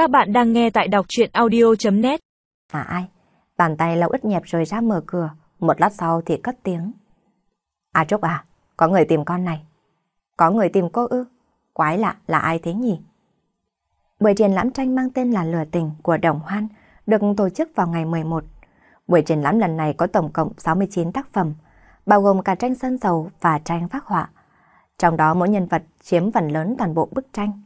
Các bạn đang nghe tại đọc chuyện audio.net À ai? Bàn tay lau ướt nhẹp rồi ra mở cửa, một lát sau thì cất tiếng. À Trúc à, có người tìm con này. Có người tìm cô ư? Quái lạ, là ai thế nhỉ? Buổi triển lãm tranh mang tên là Lửa Tình của Đồng Hoan được tổ chức vào ngày 11. Buổi triển lãm lần này có tổng cộng 69 tác phẩm, bao gồm cả tranh sân dầu và tranh phác họa. Trong đó mỗi nhân vật chiếm phần lớn toàn bộ bức tranh.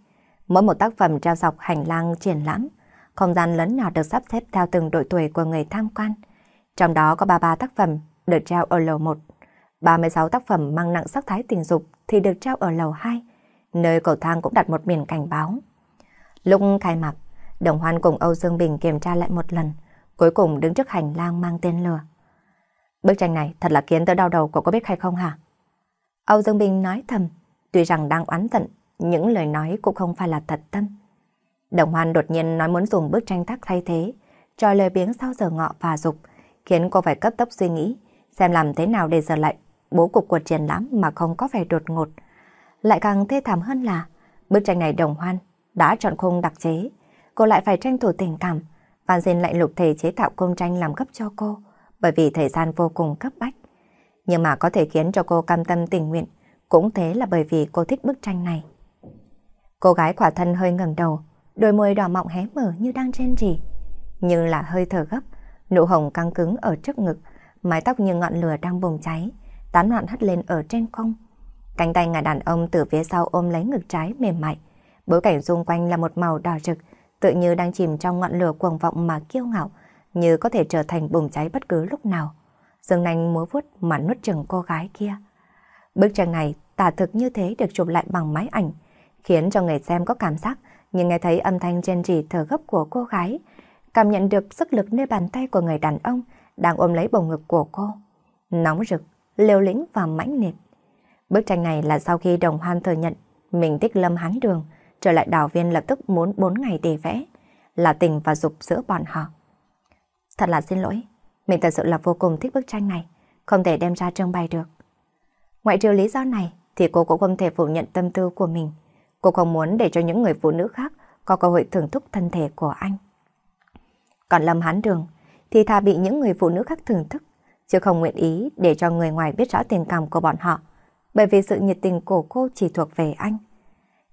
Mỗi một tác phẩm treo dọc hành lang triển lãm, không gian lớn nhỏ được sắp xếp theo từng độ tuổi của người tham quan. Trong đó có 33 tác phẩm được treo ở lầu 1, 36 tác phẩm mang nặng sắc thái tình dục thì được treo ở lầu 2, nơi cầu thang cũng đặt một biển cảnh báo. Lúc khai mạc, Đồng Hoan cùng Âu Dương Bình kiểm tra lại một lần, cuối cùng đứng trước hành lang mang tên lửa. Bức tranh này thật là khiến tới đau đầu của có biết hay không hả? Âu Dương Bình nói thầm, tuy rằng đang oán giận, những lời nói cũng không phải là thật tâm. Đồng Hoan đột nhiên nói muốn dùng bức tranh tác thay thế, cho lời biếng sau giờ ngọ và dục, khiến cô phải cấp tốc suy nghĩ, xem làm thế nào để giờ lại bố cục của triển lãm mà không có vẻ đột ngột. Lại càng thê thảm hơn là, bức tranh này Đồng Hoan đã chọn khung đặc chế, cô lại phải tranh thủ tình cảm, Phan xin lại lục thể chế tạo công tranh làm gấp cho cô, bởi vì thời gian vô cùng cấp bách. Nhưng mà có thể khiến cho cô cam tâm tình nguyện, cũng thế là bởi vì cô thích bức tranh này. Cô gái quả thân hơi ngẩng đầu, đôi môi đỏ mọng hé mở như đang trên rỉ. Nhưng là hơi thở gấp, nụ hồng căng cứng ở trước ngực, mái tóc như ngọn lửa đang bùng cháy, tán loạn hất lên ở trên không. Cánh tay ngài đàn ông từ phía sau ôm lấy ngực trái mềm mại. Bối cảnh xung quanh là một màu đỏ rực, tự như đang chìm trong ngọn lửa cuồng vọng mà kiêu ngạo, như có thể trở thành bùng cháy bất cứ lúc nào. Dương nanh múa vuốt mà nuốt chừng cô gái kia. Bức tranh này tả thực như thế được chụp lại bằng máy ảnh, khiến cho người xem có cảm giác nhưng nghe thấy âm thanh trên trì thở gấp của cô gái, cảm nhận được sức lực nơi bàn tay của người đàn ông đang ôm lấy bầu ngực của cô. Nóng rực, liều lĩnh và mãnh liệt. Bức tranh này là sau khi Đồng Hoan thừa nhận mình thích Lâm Hán Đường, trở lại đảo viên lập tức muốn 4 ngày để vẽ, là tình và dục giữa bọn họ. Thật là xin lỗi, mình thật sự là vô cùng thích bức tranh này, không thể đem ra trưng bày được. Ngoại trừ lý do này thì cô cũng không thể phủ nhận tâm tư của mình. Cô không muốn để cho những người phụ nữ khác có cơ hội thưởng thức thân thể của anh. Còn Lâm Hán Đường thì thà bị những người phụ nữ khác thưởng thức, chứ không nguyện ý để cho người ngoài biết rõ tình cảm của bọn họ, bởi vì sự nhiệt tình của cô chỉ thuộc về anh.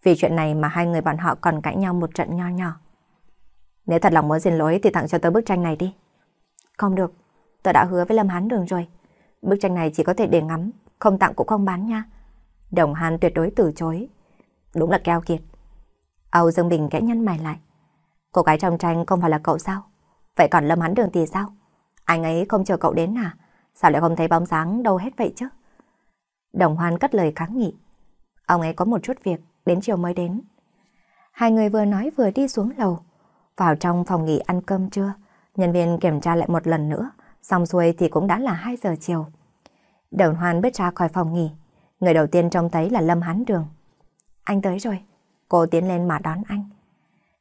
Vì chuyện này mà hai người bọn họ còn cãi nhau một trận nho nhỏ. Nếu thật lòng muốn xin lỗi thì tặng cho tôi bức tranh này đi. Không được, tôi đã hứa với Lâm Hán Đường rồi. Bức tranh này chỉ có thể để ngắm, không tặng cũng không bán nha. Đồng Hàn tuyệt đối từ chối. Đúng là keo kiệt. Âu Dương Bình kẽ nhăn mày lại. Cô gái trong tranh không phải là cậu sao? Vậy còn Lâm Hán Đường thì sao? Anh ấy không chờ cậu đến à? Sao lại không thấy bóng dáng đâu hết vậy chứ? Đồng Hoan cất lời kháng nghị. Ông ấy có một chút việc, đến chiều mới đến. Hai người vừa nói vừa đi xuống lầu. Vào trong phòng nghỉ ăn cơm trưa, nhân viên kiểm tra lại một lần nữa, xong xuôi thì cũng đã là 2 giờ chiều. Đồng Hoan bước ra khỏi phòng nghỉ. Người đầu tiên trông thấy là Lâm Hán Đường. Anh tới rồi. Cô tiến lên mà đón anh.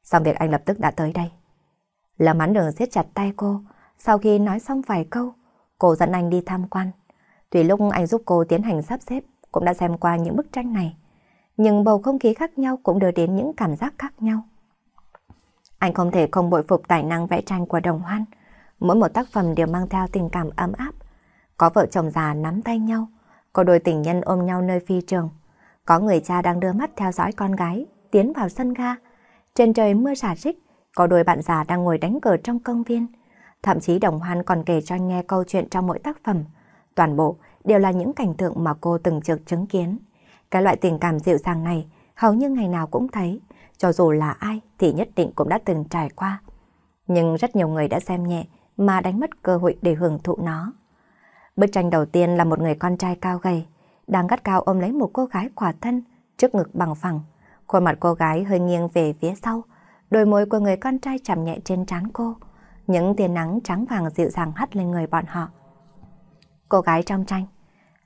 Xong việc anh lập tức đã tới đây. Lâm Mãn Đường siết chặt tay cô. Sau khi nói xong vài câu, cô dẫn anh đi tham quan. Tùy lúc anh giúp cô tiến hành sắp xếp, cũng đã xem qua những bức tranh này. Nhưng bầu không khí khác nhau cũng đưa đến những cảm giác khác nhau. Anh không thể không bội phục tài năng vẽ tranh của Đồng Hoan. Mỗi một tác phẩm đều mang theo tình cảm ấm áp. Có vợ chồng già nắm tay nhau, có đôi tình nhân ôm nhau nơi phi trường. Có người cha đang đưa mắt theo dõi con gái, tiến vào sân ga. Trên trời mưa xả rích, có đôi bạn già đang ngồi đánh cờ trong công viên. Thậm chí Đồng Hoan còn kể cho anh nghe câu chuyện trong mỗi tác phẩm. Toàn bộ đều là những cảnh tượng mà cô từng trực chứng kiến. Cái loại tình cảm dịu dàng này hầu như ngày nào cũng thấy, cho dù là ai thì nhất định cũng đã từng trải qua. Nhưng rất nhiều người đã xem nhẹ mà đánh mất cơ hội để hưởng thụ nó. Bức tranh đầu tiên là một người con trai cao gầy, đang gắt cao ôm lấy một cô gái khỏa thân, trước ngực bằng phẳng. Khuôn mặt cô gái hơi nghiêng về phía sau, đôi môi của người con trai chạm nhẹ trên trán cô. Những tia nắng trắng vàng dịu dàng hắt lên người bọn họ. Cô gái trong tranh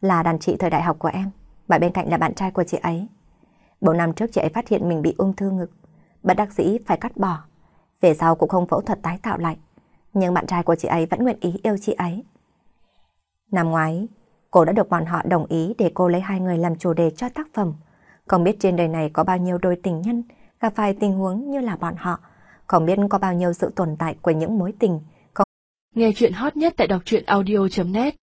là đàn chị thời đại học của em, và bên cạnh là bạn trai của chị ấy. Bốn năm trước chị ấy phát hiện mình bị ung thư ngực, bất đắc dĩ phải cắt bỏ. Về sau cũng không phẫu thuật tái tạo lại, nhưng bạn trai của chị ấy vẫn nguyện ý yêu chị ấy. Năm ngoái, cô đã được bọn họ đồng ý để cô lấy hai người làm chủ đề cho tác phẩm. Không biết trên đời này có bao nhiêu đôi tình nhân gặp phải tình huống như là bọn họ, không biết có bao nhiêu sự tồn tại của những mối tình. Nghe chuyện hot nhất tại đọc truyện audio.net